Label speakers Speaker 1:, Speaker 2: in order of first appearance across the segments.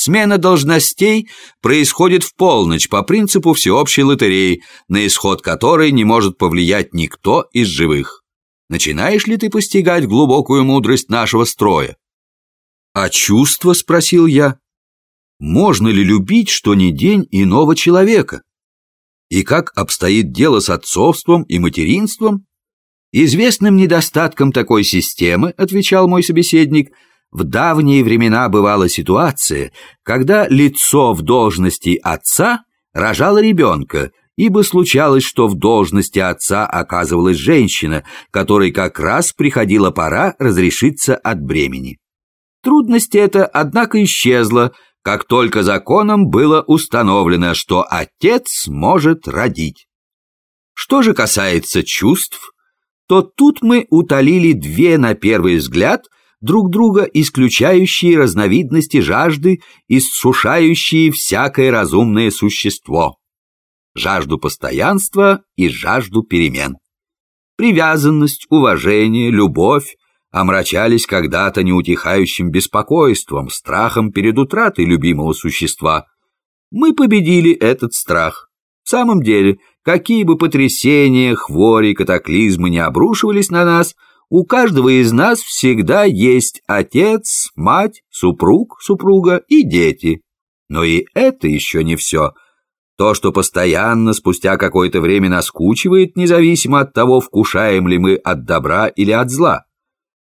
Speaker 1: Смена должностей происходит в полночь по принципу всеобщей лотереи, на исход которой не может повлиять никто из живых. Начинаешь ли ты постигать глубокую мудрость нашего строя? «А чувство?» — спросил я. «Можно ли любить, что ни день иного человека? И как обстоит дело с отцовством и материнством?» «Известным недостатком такой системы, — отвечал мой собеседник, — в давние времена бывала ситуация, когда лицо в должности отца рожало ребенка, ибо случалось, что в должности отца оказывалась женщина, которой как раз приходила пора разрешиться от бремени. Трудность эта, однако, исчезла, как только законом было установлено, что отец может родить. Что же касается чувств, то тут мы утолили две, на первый взгляд, друг друга исключающие разновидности жажды, иссушающие всякое разумное существо. Жажду постоянства и жажду перемен. Привязанность, уважение, любовь омрачались когда-то неутихающим беспокойством, страхом перед утратой любимого существа. Мы победили этот страх. В самом деле, какие бы потрясения, хвори, катаклизмы не обрушивались на нас – у каждого из нас всегда есть отец, мать, супруг, супруга и дети. Но и это еще не все. То, что постоянно спустя какое-то время наскучивает, независимо от того, вкушаем ли мы от добра или от зла.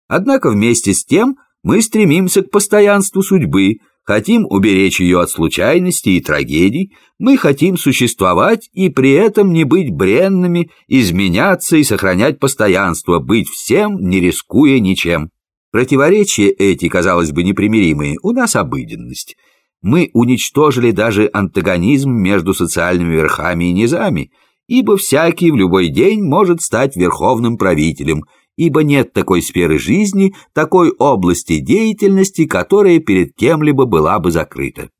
Speaker 1: Однако вместе с тем мы стремимся к постоянству судьбы, хотим уберечь ее от случайностей и трагедий, мы хотим существовать и при этом не быть бренными, изменяться и сохранять постоянство, быть всем, не рискуя ничем. Противоречия эти, казалось бы, непримиримые, у нас обыденность. Мы уничтожили даже антагонизм между социальными верхами и низами, ибо всякий в любой день может стать верховным правителем – ибо нет такой сферы жизни, такой области деятельности, которая перед кем-либо была бы закрыта.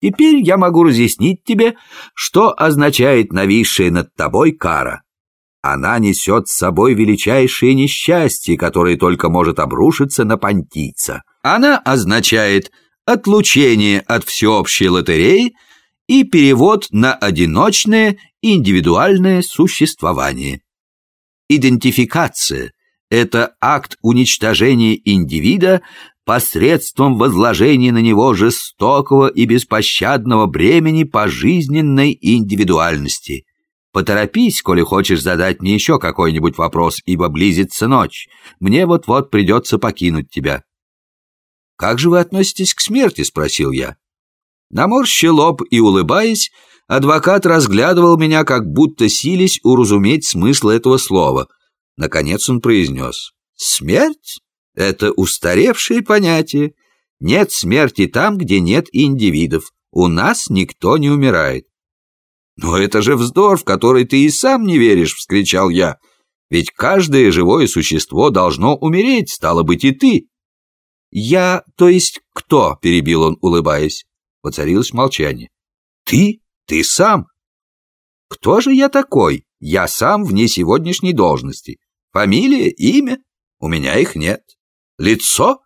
Speaker 1: Теперь я могу разъяснить тебе, что означает нависшая над тобой кара. Она несет с собой величайшее несчастье, которое только может обрушиться на понтийца. Она означает отлучение от всеобщей лотереи и перевод на одиночное индивидуальное существование. Идентификация – это акт уничтожения индивида посредством возложения на него жестокого и беспощадного бремени пожизненной индивидуальности. Поторопись, коли хочешь задать мне еще какой-нибудь вопрос, ибо близится ночь. Мне вот-вот придется покинуть тебя. «Как же вы относитесь к смерти?» — спросил я. Наморщил лоб и, улыбаясь, Адвокат разглядывал меня, как будто сились уразуметь смысл этого слова. Наконец он произнес. «Смерть — это устаревшее понятие. Нет смерти там, где нет индивидов. У нас никто не умирает». «Но это же вздор, в который ты и сам не веришь!» — вскричал я. «Ведь каждое живое существо должно умереть, стало быть, и ты!» «Я, то есть кто?» — перебил он, улыбаясь. Воцарилось молчание. «Ты?» Ты сам. Кто же я такой? Я сам вне сегодняшней должности. Фамилия, имя? У меня их нет. Лицо?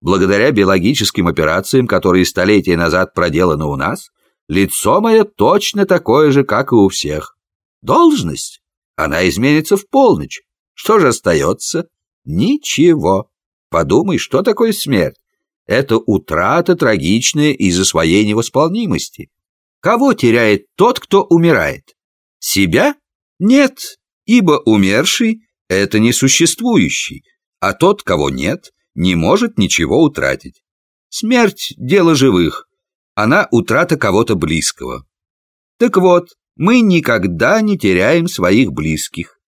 Speaker 1: Благодаря биологическим операциям, которые столетия назад проделаны у нас, лицо мое точно такое же, как и у всех. Должность? Она изменится в полночь. Что же остается? Ничего. Подумай, что такое смерть? Это утрата трагичная из-за своей невосполнимости. Кого теряет тот, кто умирает? Себя? Нет, ибо умерший – это несуществующий, а тот, кого нет, не может ничего утратить. Смерть – дело живых, она утрата кого-то близкого. Так вот, мы никогда не теряем своих близких.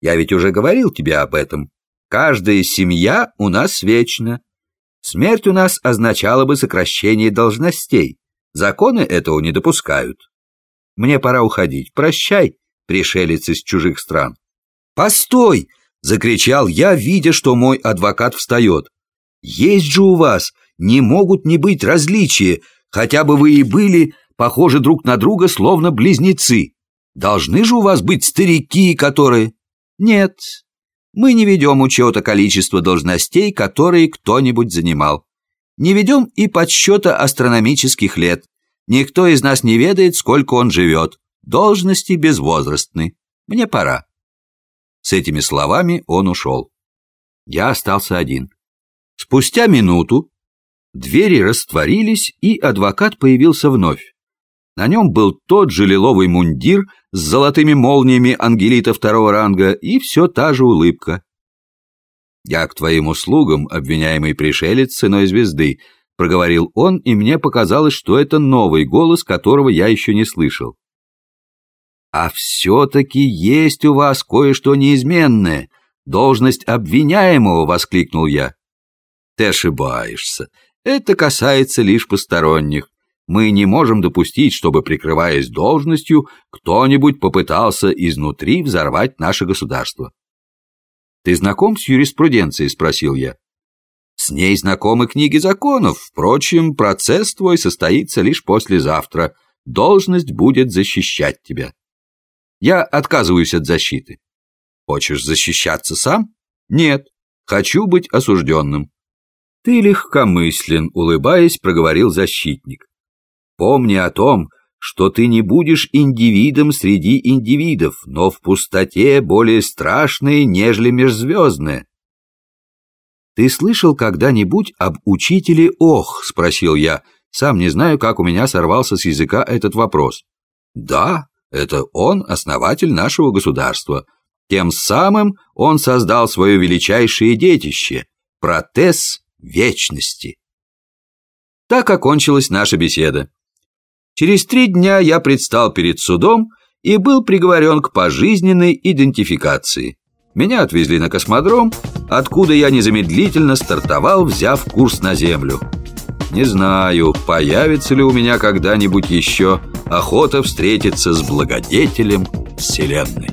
Speaker 1: Я ведь уже говорил тебе об этом. Каждая семья у нас вечна. Смерть у нас означала бы сокращение должностей. Законы этого не допускают. Мне пора уходить. Прощай, пришелец из чужих стран. Постой! Закричал я, видя, что мой адвокат встает. Есть же у вас, не могут не быть различия, хотя бы вы и были похожи друг на друга, словно близнецы. Должны же у вас быть старики, которые... Нет, мы не ведем учета количества должностей, которые кто-нибудь занимал. Не ведем и подсчета астрономических лет. Никто из нас не ведает, сколько он живет. Должности безвозрастны. Мне пора». С этими словами он ушел. Я остался один. Спустя минуту двери растворились, и адвокат появился вновь. На нем был тот же лиловый мундир с золотыми молниями ангелита второго ранга и все та же улыбка. «Я к твоим услугам, обвиняемый пришелец ценой звезды», — проговорил он, и мне показалось, что это новый голос, которого я еще не слышал. «А все-таки есть у вас кое-что неизменное. Должность обвиняемого!» — воскликнул я. «Ты ошибаешься. Это касается лишь посторонних. Мы не можем допустить, чтобы, прикрываясь должностью, кто-нибудь попытался изнутри взорвать наше государство». «Ты знаком с юриспруденцией?» — спросил я. «С ней знакомы книги законов. Впрочем, процесс твой состоится лишь послезавтра. Должность будет защищать тебя». Я отказываюсь от защиты. Хочешь защищаться сам? Нет, хочу быть осужденным. Ты легкомыслен, улыбаясь, проговорил защитник. Помни о том, что ты не будешь индивидом среди индивидов, но в пустоте более страшные, нежели межзвездные. «Ты слышал когда-нибудь об учителе Ох?» — спросил я. Сам не знаю, как у меня сорвался с языка этот вопрос. «Да, это он основатель нашего государства. Тем самым он создал свое величайшее детище – протез вечности. Так окончилась наша беседа. Через три дня я предстал перед судом и был приговорен к пожизненной идентификации. Меня отвезли на космодром, откуда я незамедлительно стартовал, взяв курс на Землю. Не знаю, появится ли у меня когда-нибудь еще охота встретиться с благодетелем Вселенной.